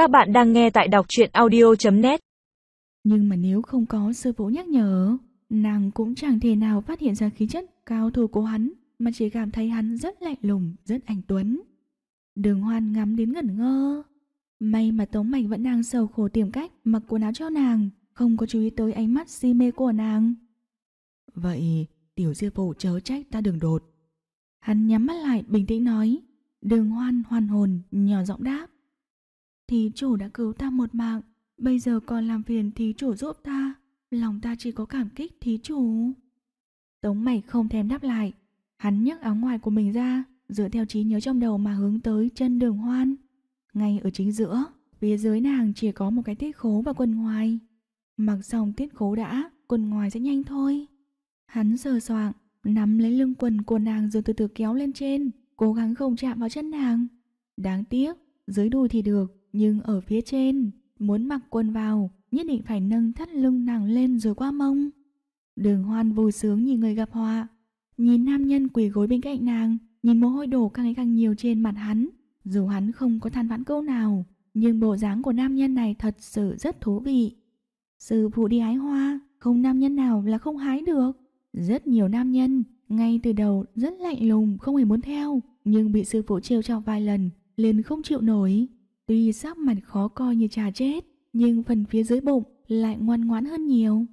Các bạn đang nghe tại đọc truyện audio.net Nhưng mà nếu không có sư phụ nhắc nhở, nàng cũng chẳng thể nào phát hiện ra khí chất cao thủ của hắn, mà chỉ cảm thấy hắn rất lạnh lùng, rất anh tuấn. Đường hoan ngắm đến ngẩn ngơ. May mà Tống Mạch vẫn đang sầu khổ tìm cách mặc quần áo cho nàng, không có chú ý tới ánh mắt si mê của nàng. Vậy, tiểu sư phụ chớ trách ta đường đột. Hắn nhắm mắt lại bình tĩnh nói. Đường hoan hoàn hồn, nhỏ giọng đáp. Thí chủ đã cứu ta một mạng, bây giờ còn làm phiền thí chủ giúp ta. Lòng ta chỉ có cảm kích thí chủ. Tống mạch không thèm đáp lại. Hắn nhấc áo ngoài của mình ra, dựa theo trí nhớ trong đầu mà hướng tới chân đường hoan. Ngay ở chính giữa, phía dưới nàng chỉ có một cái tiết khố và quần ngoài. Mặc xong tiết khố đã, quần ngoài sẽ nhanh thôi. Hắn sờ soạng, nắm lấy lưng quần của nàng rồi từ từ kéo lên trên, cố gắng không chạm vào chân nàng. Đáng tiếc, dưới đùi thì được, nhưng ở phía trên, muốn mặc quần vào, nhất định phải nâng thắt lưng nàng lên rồi qua mông. Đường hoan vui sướng nhìn người gặp họa, nhìn nam nhân quỳ gối bên cạnh nàng, nhìn mồ hôi đổ càng ngày càng nhiều trên mặt hắn. Dù hắn không có than vãn câu nào, nhưng bộ dáng của nam nhân này thật sự rất thú vị. Sư phụ đi hái hoa, không nam nhân nào là không hái được. Rất nhiều nam nhân, ngay từ đầu rất lạnh lùng, không hề muốn theo, nhưng bị sư phụ trêu cho vài lần, liền không chịu nổi. Tuy sắc mặt khó coi như trà chết, nhưng phần phía dưới bụng lại ngoan ngoãn hơn nhiều.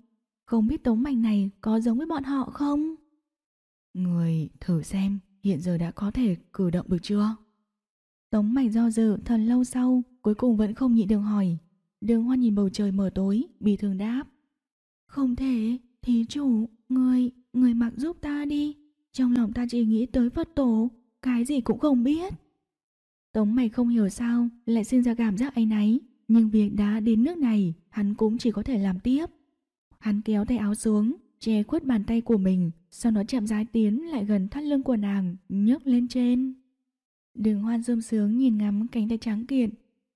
Không biết tống mạch này có giống với bọn họ không? Người thử xem, hiện giờ đã có thể cử động được chưa? Tống mạch do dự thần lâu sau, cuối cùng vẫn không nhịn được hỏi. Đường hoa nhìn bầu trời mờ tối, bị thương đáp. Không thể, thí chủ, người, người mặc giúp ta đi. Trong lòng ta chỉ nghĩ tới Phật tổ, cái gì cũng không biết. Tống mày không hiểu sao lại sinh ra cảm giác ấy náy, nhưng việc đã đến nước này, hắn cũng chỉ có thể làm tiếp. Hắn kéo tay áo xuống, che khuất bàn tay của mình, sau đó chậm rãi tiến lại gần thắt lưng của nàng, nhấc lên trên. Đường hoan rơm sướng nhìn ngắm cánh tay trắng kiện,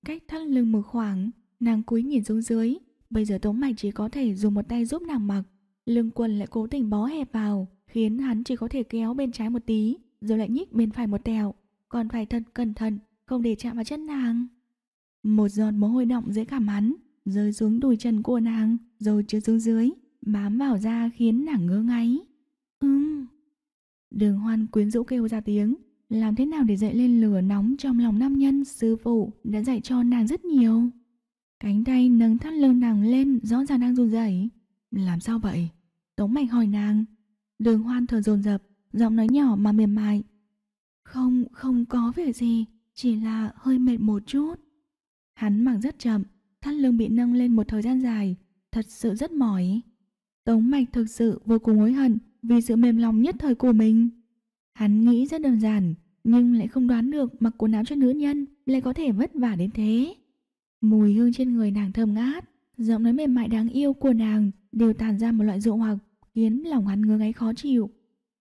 cách thắt lưng một khoảng, nàng cúi nhìn xuống dưới. Bây giờ Tống Mạch chỉ có thể dùng một tay giúp nàng mặc, lưng quần lại cố tình bó hẹp vào, khiến hắn chỉ có thể kéo bên trái một tí, rồi lại nhích bên phải một tẹo còn phải thật cẩn thận, không để chạm vào chân nàng. Một giọt mồ hôi đọng dưới cảm hắn, rơi xuống đùi chân của nàng, rồi trượt xuống dưới, bám vào da khiến nàng ngơ ngáy. Ừm. Đường hoan quyến rũ kêu ra tiếng, làm thế nào để dậy lên lửa nóng trong lòng nam nhân sư phụ đã dạy cho nàng rất nhiều. Cánh tay nâng thắt lưng nàng lên rõ ràng đang run rẩy. Làm sao vậy? Tống mạch hỏi nàng. Đường hoan thở dồn dập, giọng nói nhỏ mà mềm mại. Không, không có việc gì, chỉ là hơi mệt một chút. Hắn mặc rất chậm, thắt lưng bị nâng lên một thời gian dài, thật sự rất mỏi. Tống mạch thực sự vô cùng hối hận vì sự mềm lòng nhất thời của mình. Hắn nghĩ rất đơn giản, nhưng lại không đoán được mặc quần áo cho nữ nhân lại có thể vất vả đến thế. Mùi hương trên người nàng thơm ngát, giọng nói mềm mại đáng yêu của nàng đều tàn ra một loại dụ hoặc khiến lòng hắn ngứa ngáy khó chịu.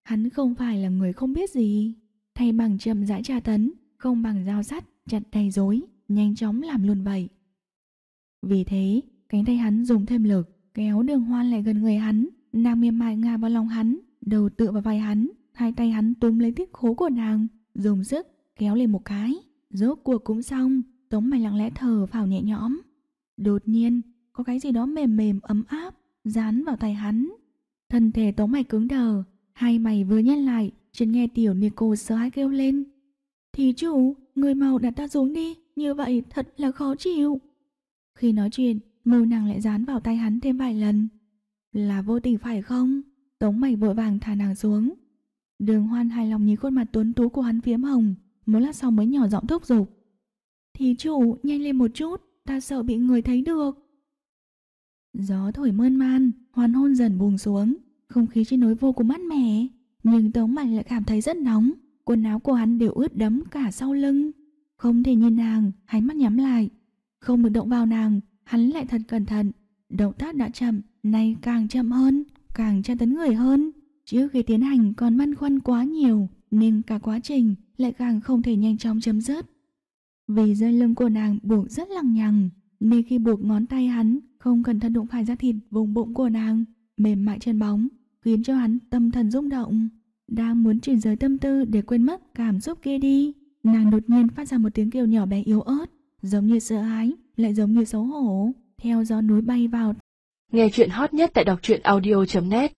Hắn không phải là người không biết gì, thay bằng chậm rãi tra tấn, không bằng dao sắt chặt tay dối, nhanh chóng làm luôn vậy. Vì thế, cánh tay hắn dùng thêm lực, kéo đường hoan lại gần người hắn, nàng mềm mại ngả vào lòng hắn, đầu tựa vào vai hắn, hai tay hắn túm lấy tiết khố của nàng, dùng sức kéo lên một cái. Rốt cuộc cũng xong, Tống mày lặng lẽ thở phào nhẹ nhõm. Đột nhiên, có cái gì đó mềm mềm ấm áp, dán vào tay hắn. Thân thể tống mày cứng đờ, hai mày vừa nhăn lại, chợt nghe tiểu Nico sợ hãi kêu lên thí chủ, người mau đặt ta xuống đi, như vậy thật là khó chịu. Khi nói chuyện, môi nàng lại dán vào tay hắn thêm vài lần. Là vô tình phải không? Tống mày vội vàng thả nàng xuống. Đường hoan hài lòng nhìn khuôn mặt tuấn tú của hắn phiếm hồng, một lát sau mới nhỏ giọng thúc giục. thí chủ, nhanh lên một chút, ta sợ bị người thấy được. Gió thổi mơn man, hoàn hôn dần buông xuống, không khí trên núi vô cùng mát mẻ, nhưng Tống Mạnh lại cảm thấy rất nóng, quần áo của hắn đều ướt đẫm cả sau lưng. Không thể nhìn nàng, hắn mắt nhắm lại, không được động vào nàng, hắn lại thật cẩn thận, động tác đã chậm, nay càng chậm hơn, càng tra tấn người hơn. Trước khi tiến hành còn băn khoăn quá nhiều, nên cả quá trình lại càng không thể nhanh chóng chấm dứt. Vì dây lưng của nàng buộc rất lằng nhằng, nên khi buộc ngón tay hắn không cẩn thận đụng phải da thịt vùng bụng của nàng, mềm mại chân bóng, khiến cho hắn tâm thần rung động đang muốn chuyển giới tâm tư để quên mất cảm xúc kia đi. Nàng đột nhiên phát ra một tiếng kêu nhỏ bé yếu ớt, giống như sợ hãi, lại giống như xấu hổ, theo gió núi bay vào. Nghe chuyện hot nhất tại đọc truyện audio.net